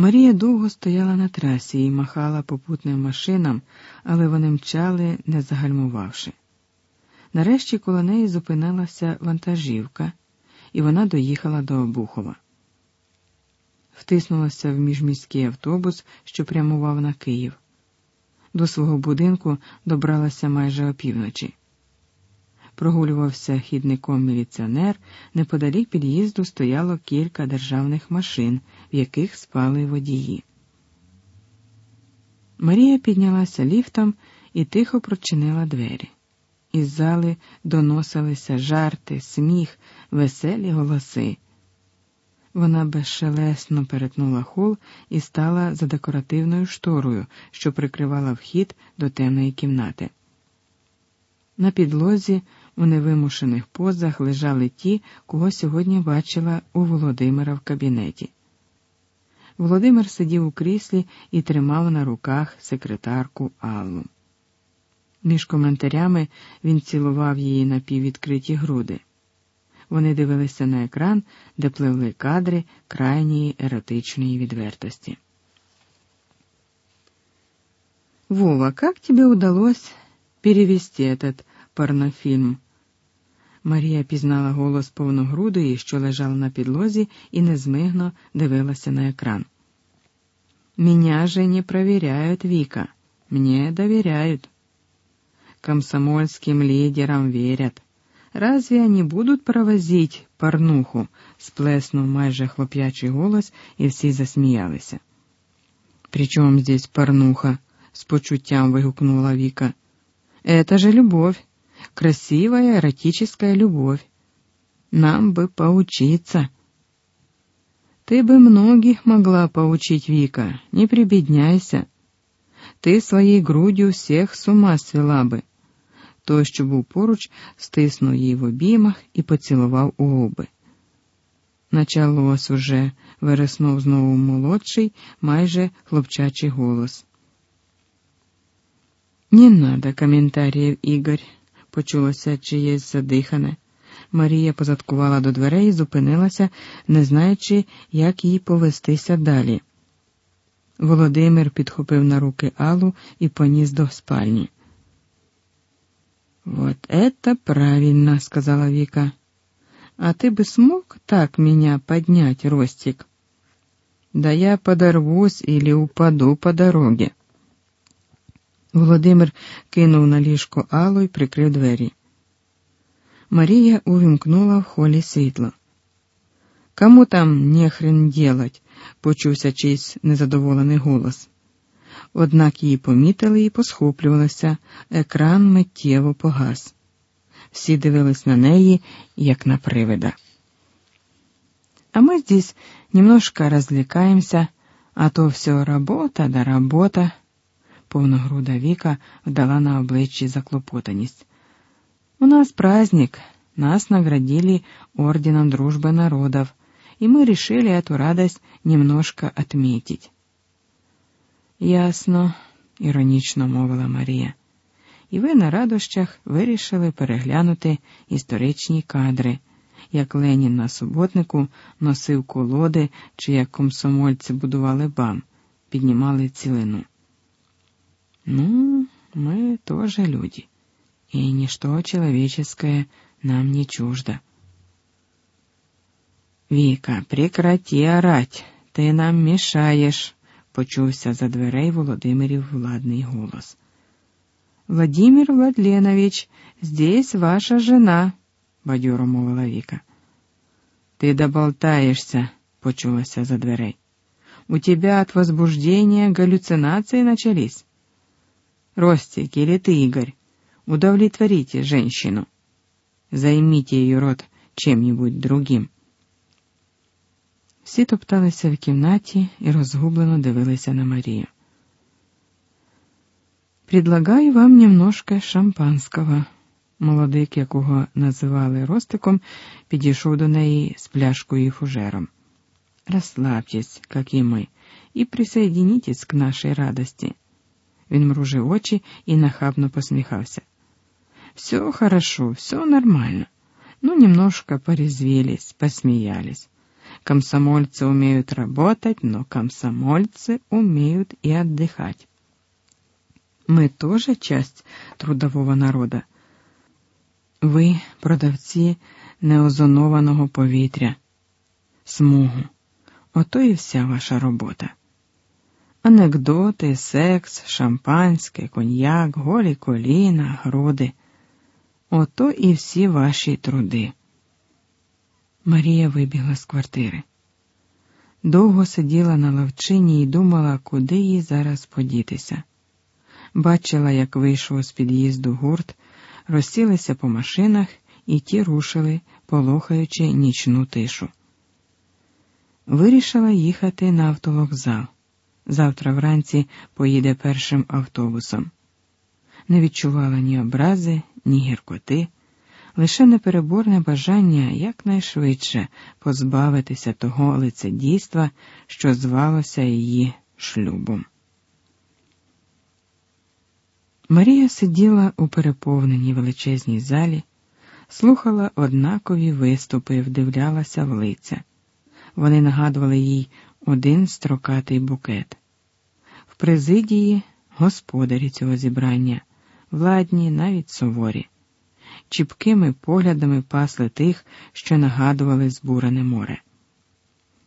Марія довго стояла на трасі і махала попутним машинам, але вони мчали, не загальмувавши. Нарешті коло неї зупинилася вантажівка, і вона доїхала до Обухова. Втиснулася в міжміський автобус, що прямував на Київ. До свого будинку добралася майже опівночі. Прогулювався хідником міліціонер, неподалік під'їзду стояло кілька державних машин, в яких спали водії. Марія піднялася ліфтом і тихо прочинила двері. Із зали доносилися жарти, сміх, веселі голоси. Вона безшелесно перетнула хол і стала за декоративною шторою, що прикривала вхід до темної кімнати. На підлозі у невимушених позах лежали ті, кого сьогодні бачила у Володимира в кабінеті. Володимир сидів у кріслі і тримав на руках секретарку Аллу. Між коментарями він цілував її напіввідкриті груди. Вони дивилися на екран, де пливли кадри крайньої еротичної відвертості. Вова, как тебе удалось перевести этот порнофільм? Марія пізнала голос повногрудої, що лежала на підлозі, і незмигно дивилася на екран. Меня же не проверяют, Вика. Мне доверяют. Комсомольским лидерам верят. Разве они будуть провозить порнуху? сплеснув майже хлоп'ячий голос, і всі засміялися. «При чому здесь порнуха? з почуттям вигукнула Віка. Это же любовь, красивая эротическая любовь. Нам бы поучиться. Ты бы многих могла поучить, Вика, не прибедняйся. Ты своей грудью всех с ума свела бы. Той, що був поруч, стиснув її в обіймах і поцілував у губи. Началось уже, вириснув знову молодший, майже хлопчачий голос. Не надо коментарів, Ігор, почулося чиєсь задихане. Марія позадкувала до дверей і зупинилася, не знаючи, як їй повестися далі. Володимир підхопив на руки Аллу і поніс до спальні. «Вот это правильно», — сказала Вика. «А ты бы смог так меня поднять, Ростик?» «Да я подорвусь или упаду по дороге». Володимир кинув на ліжко Аллу і прикрив двері. Марія увімкнула в холі світло. Кому там нехрен делать? почувся чийсь незадоволений голос. Однак її помітили і посхоплювалися, екран миттєво погас. Всі дивились на неї, як на привида. А мы здесь немножко развлекаемся, а то все работа да работа Повногруда Віка вдала на обличчі заклопотаність. У нас праздник, нас наградили орденом дружбы народов, и мы решили эту радость немножко отметить. Ясно, іронічно мовила Марія. І ви на радощах вирішили переглянути історичні кадри, як Ленін на суботнику носив колоди чи як комсомольці будували бам, піднімали цілину. Ну, мы тоже люди, и ничто человеческое нам не чуждо. Віка, прекрати орать, ти нам мішаєш почувся за дверей Володимирів владний голос. Владимир Владленович, здесь ваша жена, бадьоро мовила Віка. Ти доболтаєшся, почулася за дверей. У тебя от возбуждения галлюцинации начались. Ростик или ты, Игорь, удовлетворите женщину. Займите ее рот чем-нибудь другим. Всі топталися в кімнаті і розгублено дивилися на Марію. Предлагаю вам немножко шампанського. Молодик, якого називали Ростиком, підійшов до неї з пляшкою і фужером. Розслабтесь, як і ми, і присоединитесь к нашій радості. Він мружив очі і нахабно посміхався. Все хорошо, все нормально. Ну, немножко порезвелись, посмеялись. Комсомольцы умеют работать, но комсомольцы умеют и отдыхать. Мы тоже часть трудового народа. Ви продавці неозонованого повітря, смугу. Ото і вся ваша робота. Анекдоти, секс, шампанське, коньяк, голі коліна, груди. Ото і всі ваші труди. Марія вибігла з квартири. Довго сиділа на лавчині і думала, куди їй зараз подітися. Бачила, як вийшов з під'їзду гурт, розсілися по машинах, і ті рушили, полохаючи нічну тишу. Вирішила їхати на автовокзал. Завтра вранці поїде першим автобусом. Не відчувала ні образи, ні гіркоти, лише непереборне бажання якнайшвидше позбавитися того лицедійства, що звалося її шлюбом. Марія сиділа у переповненій величезній залі, слухала однакові виступи вдивлялася в лиця. Вони нагадували їй один строкатий букет. В президії господарі цього зібрання, владні, навіть суворі, чіпкими поглядами пасли тих, що нагадували збурене море.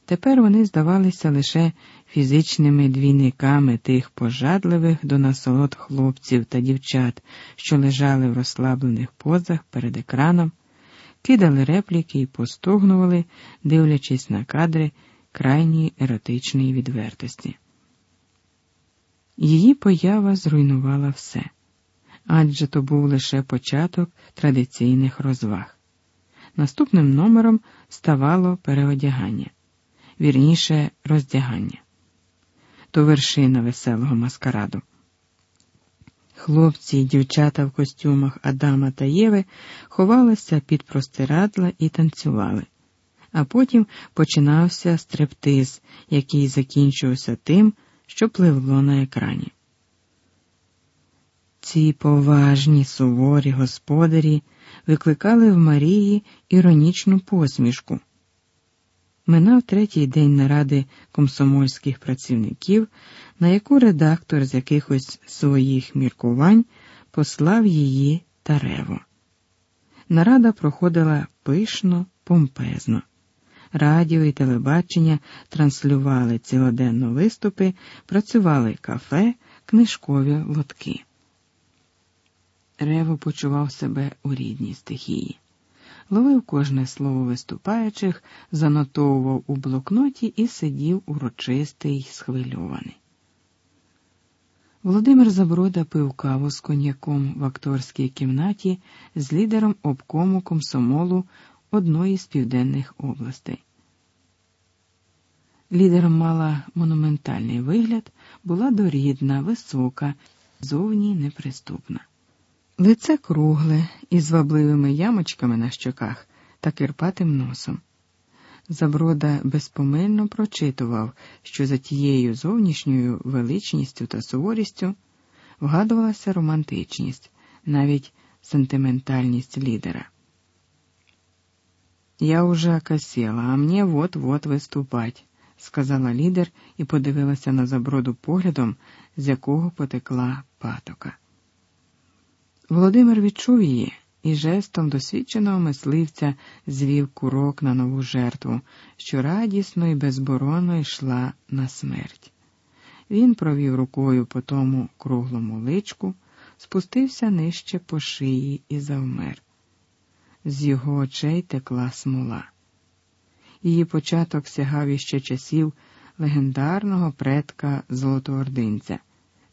Тепер вони здавалися лише фізичними двійниками тих пожадливих до насолод хлопців та дівчат, що лежали в розслаблених позах перед екраном, кидали репліки і постогнували, дивлячись на кадри крайньої еротичної відвертості. Її поява зруйнувала все, адже то був лише початок традиційних розваг. Наступним номером ставало переодягання вірніше роздягання. То вершина веселого маскараду. Хлопці й дівчата в костюмах Адама та Єви ховалися під простирадла і танцювали, а потім починався стрептиз, який закінчувався тим, що пливло на екрані. Ці поважні суворі господарі викликали в Марії іронічну посмішку. Минав третій день наради комсомольських працівників, на яку редактор з якихось своїх міркувань послав її Тарево. Нарада проходила пишно, помпезно. Радіо і телебачення транслювали цілоденно виступи, працювали кафе, книжкові лотки. Рево почував себе у рідній стихії ловив кожне слово виступаючих, занотовував у блокноті і сидів урочистий, схвильований. Володимир Заброда пив каву з коньяком в акторській кімнаті з лідером обкому комсомолу одної з південних областей. Лідером мала монументальний вигляд, була дорідна, висока, зовні неприступна. Лице кругле, із вабливими ямочками на щоках та кирпатим носом. Заброда безпомильно прочитував, що за тією зовнішньою величністю та суворістю вгадувалася романтичність, навіть сентиментальність лідера. Я уже окосела, а мне вот-вот виступать, сказала лідер і подивилася на заброду поглядом, з якого потекла патока. Володимир відчув її і жестом досвідченого мисливця звів курок на нову жертву, що радісно і безборонно йшла на смерть. Він провів рукою по тому круглому личку, спустився нижче по шиї і завмер. З його очей текла смола. Її початок сягав іще часів легендарного предка Золотоординця,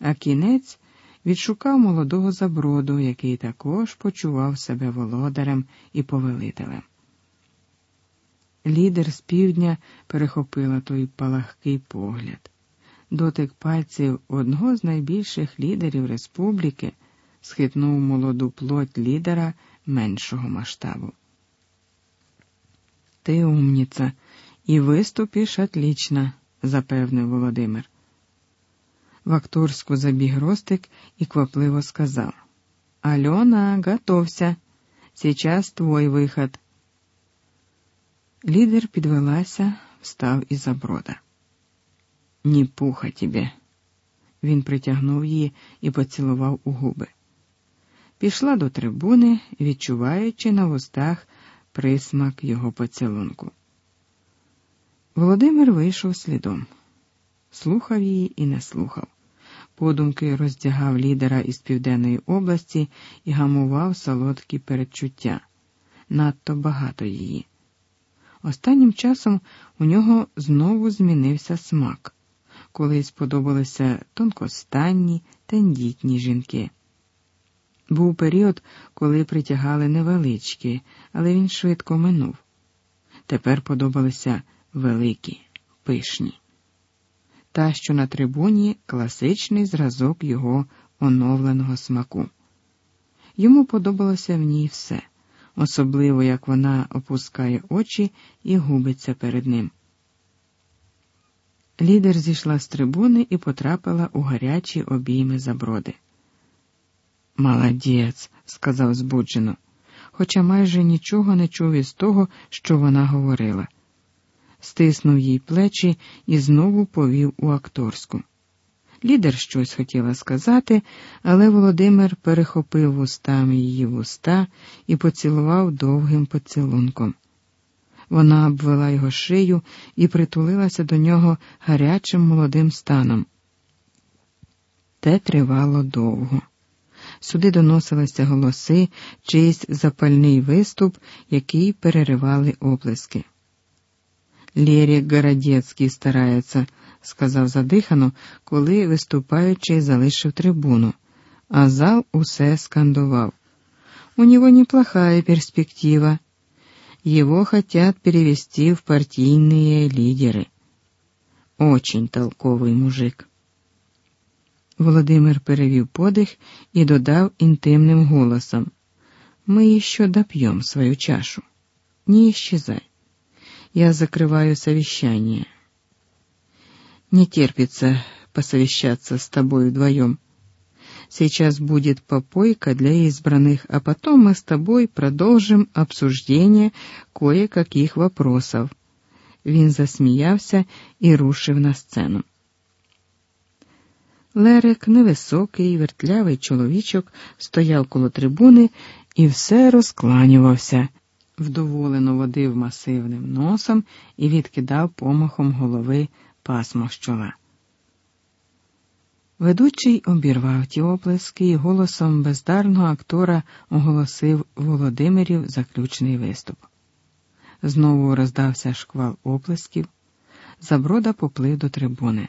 а кінець відшукав молодого заброду, який також почував себе володарем і повелителем. Лідер з півдня перехопила той палахкий погляд. Дотик пальців одного з найбільших лідерів республіки схитнув молоду плоть лідера меншого масштабу. Ти умніця, і виступиш отлично, запевнив Володимир. В акторську забіг Ростик і квапливо сказав Алена, готовься. Сейчас твой виход. Лідер підвелася, встав із заброда. Ні пуха тебе. Він притягнув її і поцілував у губи. Пішла до трибуни, відчуваючи на вустах присмак його поцілунку. Володимир вийшов слідом, слухав її і не слухав. Подумки роздягав лідера із Південної області і гамував солодкі передчуття. Надто багато її. Останнім часом у нього знову змінився смак, коли сподобалися тонкостанні, тендітні жінки. Був період, коли притягали невеличкі, але він швидко минув. Тепер подобалися великі, пишні. Та, що на трибуні класичний зразок його оновленого смаку. Йому подобалося в ній все, особливо як вона опускає очі і губиться перед ним. Лідер зійшла з трибуни і потрапила у гарячі обійми заброди. Молодець, сказав збуджено, хоча майже нічого не чув із того, що вона говорила. Стиснув їй плечі і знову повів у акторську. Лідер щось хотіла сказати, але Володимир перехопив вустами її вуста і поцілував довгим поцілунком. Вона обвела його шию і притулилася до нього гарячим молодим станом. Те тривало довго. Сюди доносилися голоси, чийсь запальний виступ, який переривали оплески. Лєрік Городецький старається, сказав задихано, коли виступаючий залишив трибуну, а зал усе скандував. У него неплохая перспектива. Его хотят перевести в партийные лидеры. Очень толковый мужик. Володимир перевів подих і додав інтимним голосом: Ми еще допьем свою чашу. Не исчезай. Я закрываю совещание. Не терпится посовещаться с тобой вдвоем. Сейчас будет попойка для избранных, а потом мы с тобой продолжим обсуждение кое-каких вопросов. Він засміявся і рушив на сцену. Лерик, невисокий, вертлявий чоловічок, стояв коло трибуни і все розкланювався, вдоволено водив масивним носом і відкидав помахом голови пасмо з чола. Ведучий обірвав ті оплески і голосом бездарного актора оголосив Володимирів заключний виступ. Знову роздався шквал оплесків, заброда поплив до трибуни.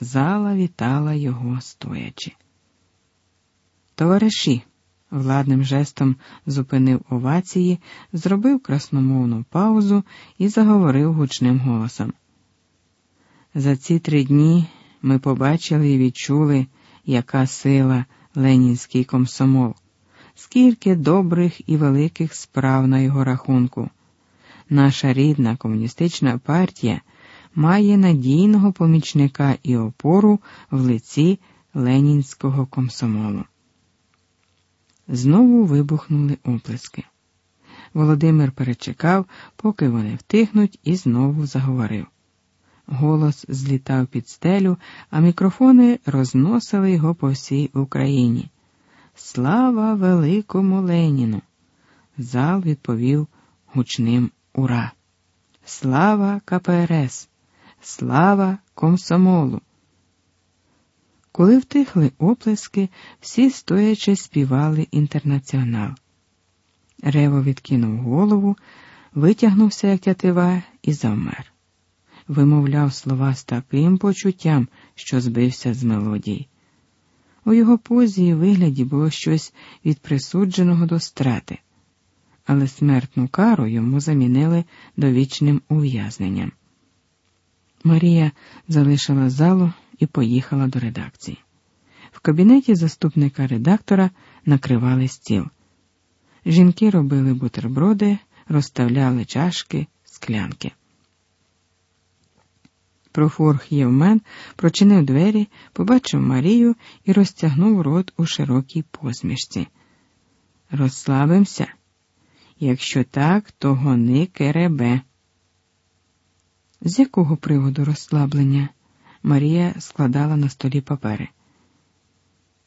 Зала вітала його стоячи. Товариші, владним жестом зупинив овації, зробив красномовну паузу і заговорив гучним голосом. За ці три дні ми побачили і відчули, яка сила ленінський комсомол, скільки добрих і великих справ на його рахунку. Наша рідна комуністична партія має надійного помічника і опору в лиці ленінського комсомолу. Знову вибухнули оплески. Володимир перечекав, поки вони втихнуть, і знову заговорив. Голос злітав під стелю, а мікрофони розносили його по всій Україні. Слава великому Леніну! Зал відповів гучним Ура! Слава КПРС! Слава комсомолу! Коли втихли оплески, всі стоячи співали інтернаціонал. Рево відкинув голову, витягнувся, як тятива, і завмер. Вимовляв слова з таким почуттям, що збився з мелодії. У його позі і вигляді було щось від присудженого до страти, але смертну кару йому замінили довічним ув'язненням. Марія залишила залу і поїхала до редакції. В кабінеті заступника редактора накривали стіл. Жінки робили бутерброди, розставляли чашки, склянки. Профорг Євмен прочинив двері, побачив Марію і розтягнув рот у широкій посмішці. Розслабимося. Якщо так, то гони керебе. З якого приводу розслаблення? Марія складала на столі папери.